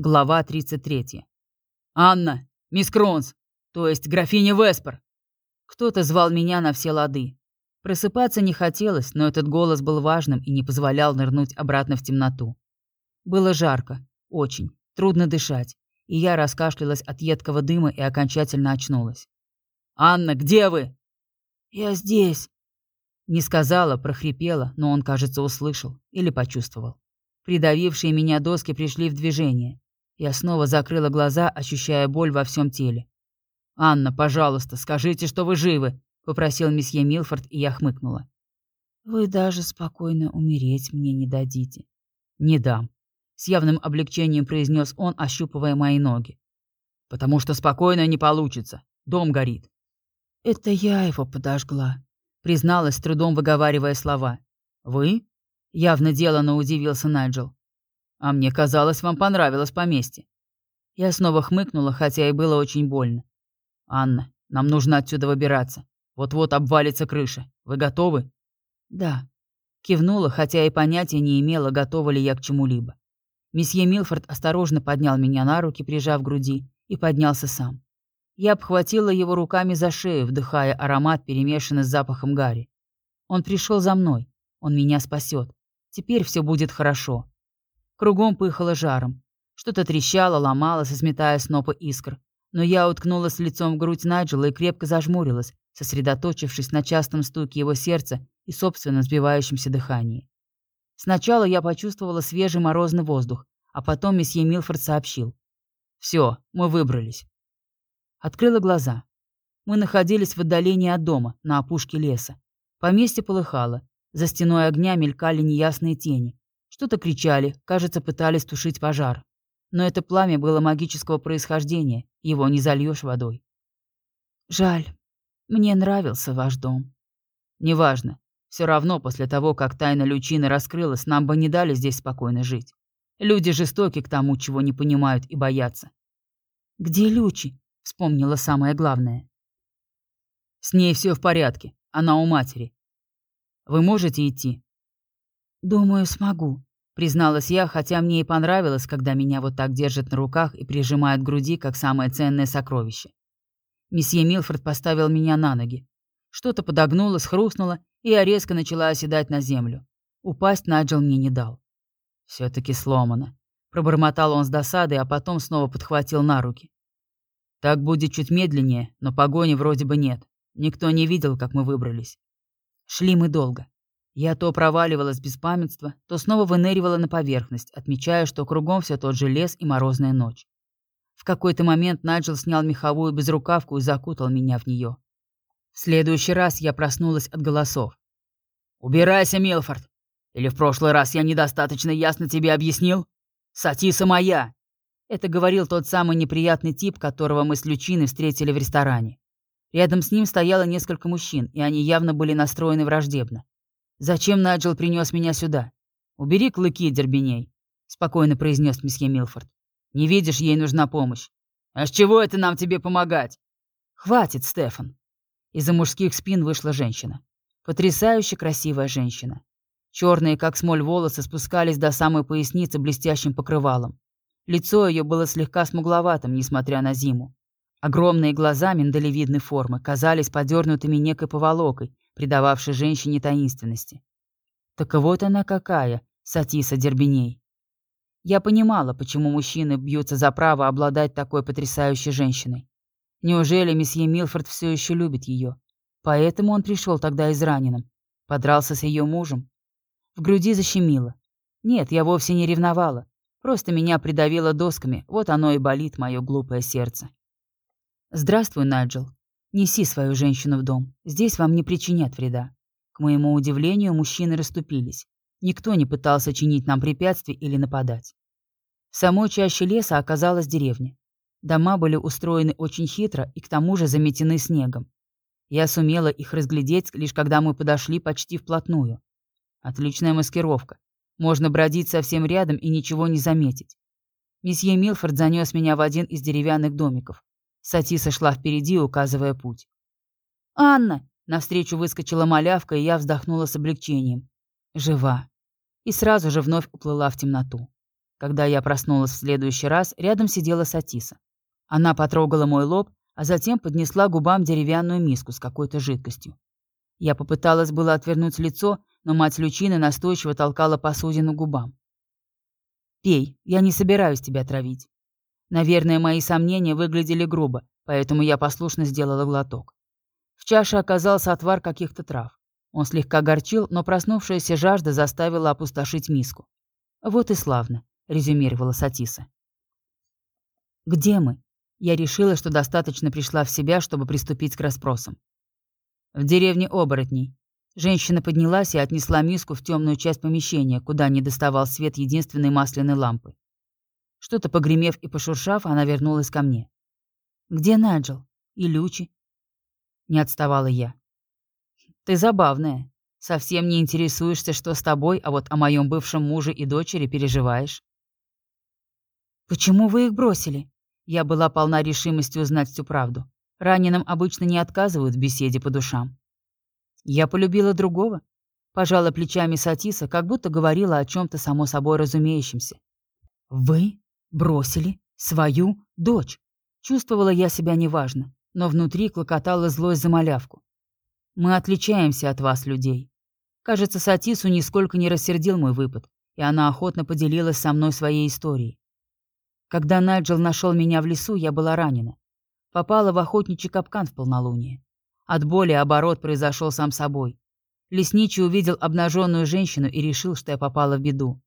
Глава 33. «Анна! Мисс Кронс! То есть графиня Веспер!» Кто-то звал меня на все лады. Просыпаться не хотелось, но этот голос был важным и не позволял нырнуть обратно в темноту. Было жарко, очень, трудно дышать, и я раскашлялась от едкого дыма и окончательно очнулась. «Анна, где вы?» «Я здесь», не сказала, прохрипела, но он, кажется, услышал или почувствовал. Придавившие меня доски пришли в движение. Я снова закрыла глаза, ощущая боль во всем теле. «Анна, пожалуйста, скажите, что вы живы», — попросил месье Милфорд, и я хмыкнула. «Вы даже спокойно умереть мне не дадите». «Не дам», — с явным облегчением произнес он, ощупывая мои ноги. «Потому что спокойно не получится. Дом горит». «Это я его подожгла», — призналась, трудом выговаривая слова. «Вы?» — явно делано удивился Найджел. А мне казалось, вам понравилось поместье. Я снова хмыкнула, хотя и было очень больно. Анна, нам нужно отсюда выбираться. Вот-вот обвалится крыша. Вы готовы? Да. Кивнула, хотя и понятия не имела, готова ли я к чему-либо. Месье Милфорд осторожно поднял меня на руки, прижав к груди, и поднялся сам. Я обхватила его руками за шею, вдыхая аромат, перемешанный с запахом гари. Он пришел за мной. Он меня спасет. Теперь все будет хорошо. Кругом пыхало жаром. Что-то трещало, ломалось, сметая снопы искр. Но я уткнулась лицом в грудь Найджела и крепко зажмурилась, сосредоточившись на частом стуке его сердца и собственном сбивающемся дыхании. Сначала я почувствовала свежий морозный воздух, а потом месье Милфорд сообщил. «Все, мы выбрались». Открыла глаза. Мы находились в отдалении от дома, на опушке леса. Поместье полыхало. За стеной огня мелькали неясные тени. Что-то кричали, кажется, пытались тушить пожар. Но это пламя было магического происхождения, его не зальешь водой. Жаль. Мне нравился ваш дом. Неважно. Все равно после того, как тайна Лючины раскрылась, нам бы не дали здесь спокойно жить. Люди жестоки к тому, чего не понимают и боятся. «Где Лючи?» — вспомнила самое главное. «С ней все в порядке. Она у матери. Вы можете идти?» «Думаю, смогу призналась я, хотя мне и понравилось, когда меня вот так держат на руках и прижимают к груди, как самое ценное сокровище. Месье Милфорд поставил меня на ноги. Что-то подогнулось, хрустнуло, и я резко начала оседать на землю. Упасть Наджел мне не дал. все таки сломано. Пробормотал он с досадой, а потом снова подхватил на руки. Так будет чуть медленнее, но погони вроде бы нет. Никто не видел, как мы выбрались. Шли мы долго. Я то проваливалась без памятства, то снова выныривала на поверхность, отмечая, что кругом все тот же лес и морозная ночь. В какой-то момент Наджел снял меховую безрукавку и закутал меня в нее. В следующий раз я проснулась от голосов. «Убирайся, Милфорд! Или в прошлый раз я недостаточно ясно тебе объяснил? Сатиса моя!» Это говорил тот самый неприятный тип, которого мы с Лючиной встретили в ресторане. Рядом с ним стояло несколько мужчин, и они явно были настроены враждебно. «Зачем Найджел принес меня сюда? Убери клыки, Дербеней», — спокойно произнес месье Милфорд. «Не видишь, ей нужна помощь». «А с чего это нам тебе помогать?» «Хватит, Стефан». Из-за мужских спин вышла женщина. Потрясающе красивая женщина. Черные, как смоль, волосы спускались до самой поясницы блестящим покрывалом. Лицо ее было слегка смугловатым, несмотря на зиму. Огромные глаза миндалевидной формы казались подернутыми некой поволокой, придававший женщине таинственности. Так вот она какая, Сатиса Дербеней. Я понимала, почему мужчины бьются за право обладать такой потрясающей женщиной. Неужели месье Милфорд все еще любит ее? Поэтому он пришел тогда израненным. Подрался с ее мужем. В груди защемило. Нет, я вовсе не ревновала. Просто меня придавило досками, вот оно и болит, мое глупое сердце. «Здравствуй, Найджел», Неси свою женщину в дом. Здесь вам не причинят вреда. К моему удивлению, мужчины расступились. Никто не пытался чинить нам препятствий или нападать. В самой чаще леса оказалась деревня. Дома были устроены очень хитро и к тому же заметены снегом. Я сумела их разглядеть, лишь когда мы подошли почти вплотную. Отличная маскировка. Можно бродить совсем рядом и ничего не заметить. Месье Милфорд занес меня в один из деревянных домиков. Сатиса шла впереди, указывая путь. «Анна!» — навстречу выскочила малявка, и я вздохнула с облегчением. «Жива!» И сразу же вновь уплыла в темноту. Когда я проснулась в следующий раз, рядом сидела Сатиса. Она потрогала мой лоб, а затем поднесла губам деревянную миску с какой-то жидкостью. Я попыталась было отвернуть лицо, но мать Лючины настойчиво толкала посудину губам. «Пей, я не собираюсь тебя травить». Наверное, мои сомнения выглядели грубо, поэтому я послушно сделала глоток. В чаше оказался отвар каких-то трав. Он слегка горчил, но проснувшаяся жажда заставила опустошить миску. «Вот и славно», — резюмировала Сатиса. «Где мы?» Я решила, что достаточно пришла в себя, чтобы приступить к расспросам. «В деревне оборотней». Женщина поднялась и отнесла миску в темную часть помещения, куда не доставал свет единственной масляной лампы. Что-то погремев и пошуршав, она вернулась ко мне. «Где Наджел? И Лючи?» Не отставала я. «Ты забавная. Совсем не интересуешься, что с тобой, а вот о моем бывшем муже и дочери переживаешь». «Почему вы их бросили?» Я была полна решимости узнать всю правду. Раненым обычно не отказывают в беседе по душам. Я полюбила другого. Пожала плечами Сатиса, как будто говорила о чем-то само собой разумеющемся. «Вы бросили свою дочь?» Чувствовала я себя неважно, но внутри клокотала злость за малявку. «Мы отличаемся от вас, людей». Кажется, Сатису нисколько не рассердил мой выпад, и она охотно поделилась со мной своей историей. Когда Найджел нашел меня в лесу, я была ранена. Попала в охотничий капкан в полнолуние. От боли оборот произошел сам собой. Лесничий увидел обнаженную женщину и решил, что я попала в беду.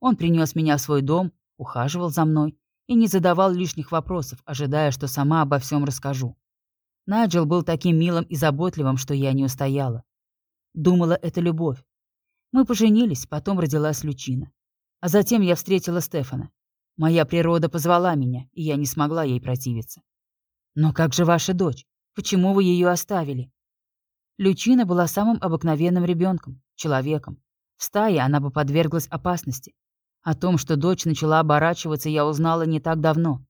Он принес меня в свой дом, ухаживал за мной и не задавал лишних вопросов, ожидая, что сама обо всем расскажу. Найджел был таким милым и заботливым, что я не устояла. Думала, это любовь. Мы поженились, потом родилась Лючина. А затем я встретила Стефана. Моя природа позвала меня, и я не смогла ей противиться. Но как же ваша дочь? Почему вы ее оставили? Лючина была самым обыкновенным ребенком, человеком. В стае она бы подверглась опасности. О том, что дочь начала оборачиваться, я узнала не так давно.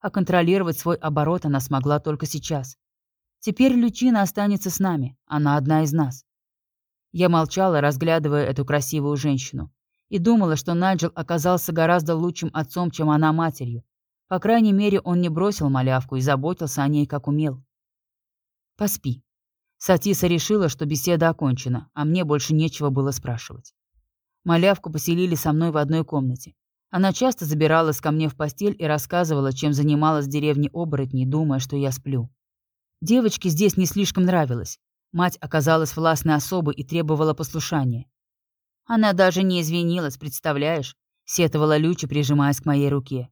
А контролировать свой оборот она смогла только сейчас. Теперь Лючина останется с нами, она одна из нас. Я молчала, разглядывая эту красивую женщину и думала, что Найджел оказался гораздо лучшим отцом, чем она матерью. По крайней мере, он не бросил малявку и заботился о ней, как умел. «Поспи». Сатиса решила, что беседа окончена, а мне больше нечего было спрашивать. Малявку поселили со мной в одной комнате. Она часто забиралась ко мне в постель и рассказывала, чем занималась в деревне оборотней, думая, что я сплю. Девочке здесь не слишком нравилось. Мать оказалась властной особой и требовала послушания. Она даже не извинилась, представляешь? Сетовала Люча, прижимаясь к моей руке.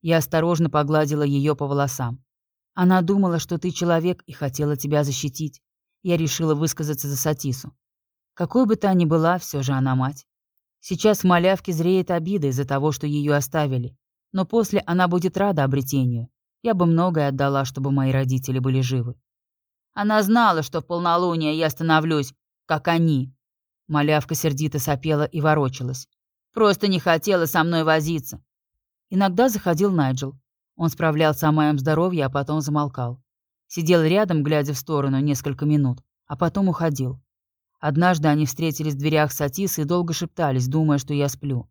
Я осторожно погладила ее по волосам. Она думала, что ты человек и хотела тебя защитить. Я решила высказаться за Сатису. Какой бы та ни была, все же она мать. Сейчас малявке зреет обида из-за того, что ее оставили. Но после она будет рада обретению. Я бы многое отдала, чтобы мои родители были живы. Она знала, что в полнолуние я становлюсь, как они, Малявка сердито сопела и ворочалась. «Просто не хотела со мной возиться». Иногда заходил Найджел. Он справлялся о моем здоровье, а потом замолкал. Сидел рядом, глядя в сторону, несколько минут, а потом уходил. Однажды они встретились в дверях Сатис и долго шептались, думая, что я сплю.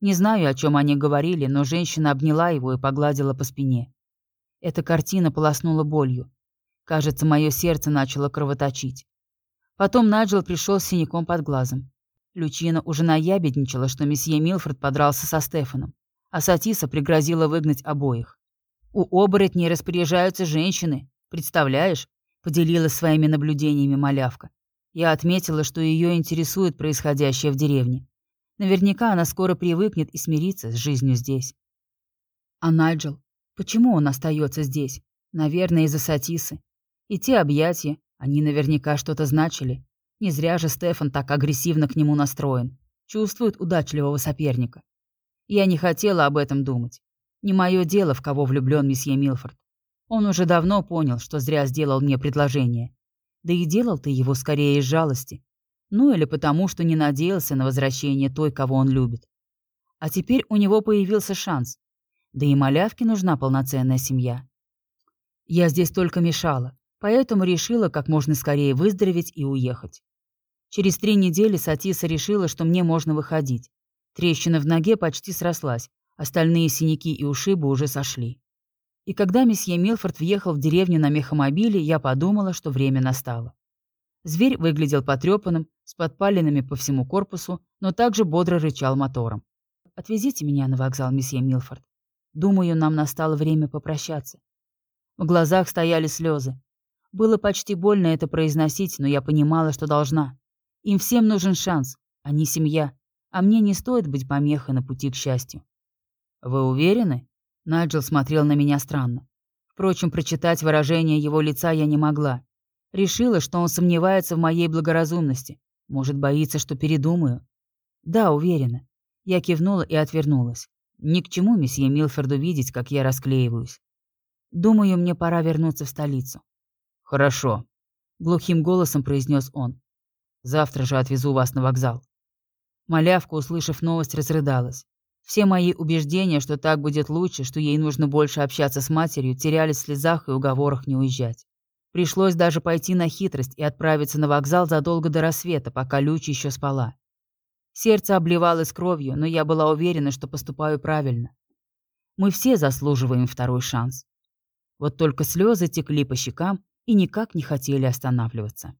Не знаю, о чем они говорили, но женщина обняла его и погладила по спине. Эта картина полоснула болью. Кажется, мое сердце начало кровоточить. Потом Наджел пришел с синяком под глазом. Лючина уже наябедничала, что месье Милфорд подрался со Стефаном, а Сатиса пригрозила выгнать обоих. «У оборотней распоряжаются женщины, представляешь?» — поделилась своими наблюдениями малявка. Я отметила, что ее интересует происходящее в деревне. Наверняка она скоро привыкнет и смирится с жизнью здесь. А Найджел? Почему он остается здесь? Наверное, из-за Сатисы. И те объятия, они наверняка что-то значили. Не зря же Стефан так агрессивно к нему настроен. Чувствует удачливого соперника. Я не хотела об этом думать. Не мое дело, в кого влюблен месье Милфорд. Он уже давно понял, что зря сделал мне предложение. Да и делал ты его скорее из жалости. Ну или потому, что не надеялся на возвращение той, кого он любит. А теперь у него появился шанс. Да и малявке нужна полноценная семья. Я здесь только мешала поэтому решила как можно скорее выздороветь и уехать. Через три недели Сатиса решила, что мне можно выходить. Трещина в ноге почти срослась, Остальные синяки и ушибы уже сошли. И когда месье Милфорд въехал в деревню на мехомобиле, я подумала, что время настало. Зверь выглядел потрепанным, с подпалинами по всему корпусу, но также бодро рычал мотором. «Отвезите меня на вокзал, месье Милфорд. Думаю, нам настало время попрощаться». В глазах стояли слезы. Было почти больно это произносить, но я понимала, что должна. Им всем нужен шанс, они семья, а мне не стоит быть помехой на пути к счастью. «Вы уверены?» Найджел смотрел на меня странно. Впрочем, прочитать выражение его лица я не могла. Решила, что он сомневается в моей благоразумности. Может, боится, что передумаю. Да, уверена. Я кивнула и отвернулась. Ни к чему месье Милфорду видеть, как я расклеиваюсь. Думаю, мне пора вернуться в столицу. Хорошо. Глухим голосом произнес он. Завтра же отвезу вас на вокзал. Малявка, услышав новость, разрыдалась. Все мои убеждения, что так будет лучше, что ей нужно больше общаться с матерью, терялись в слезах и уговорах не уезжать. Пришлось даже пойти на хитрость и отправиться на вокзал задолго до рассвета, пока Люча еще спала. Сердце обливалось кровью, но я была уверена, что поступаю правильно. Мы все заслуживаем второй шанс. Вот только слезы текли по щекам и никак не хотели останавливаться.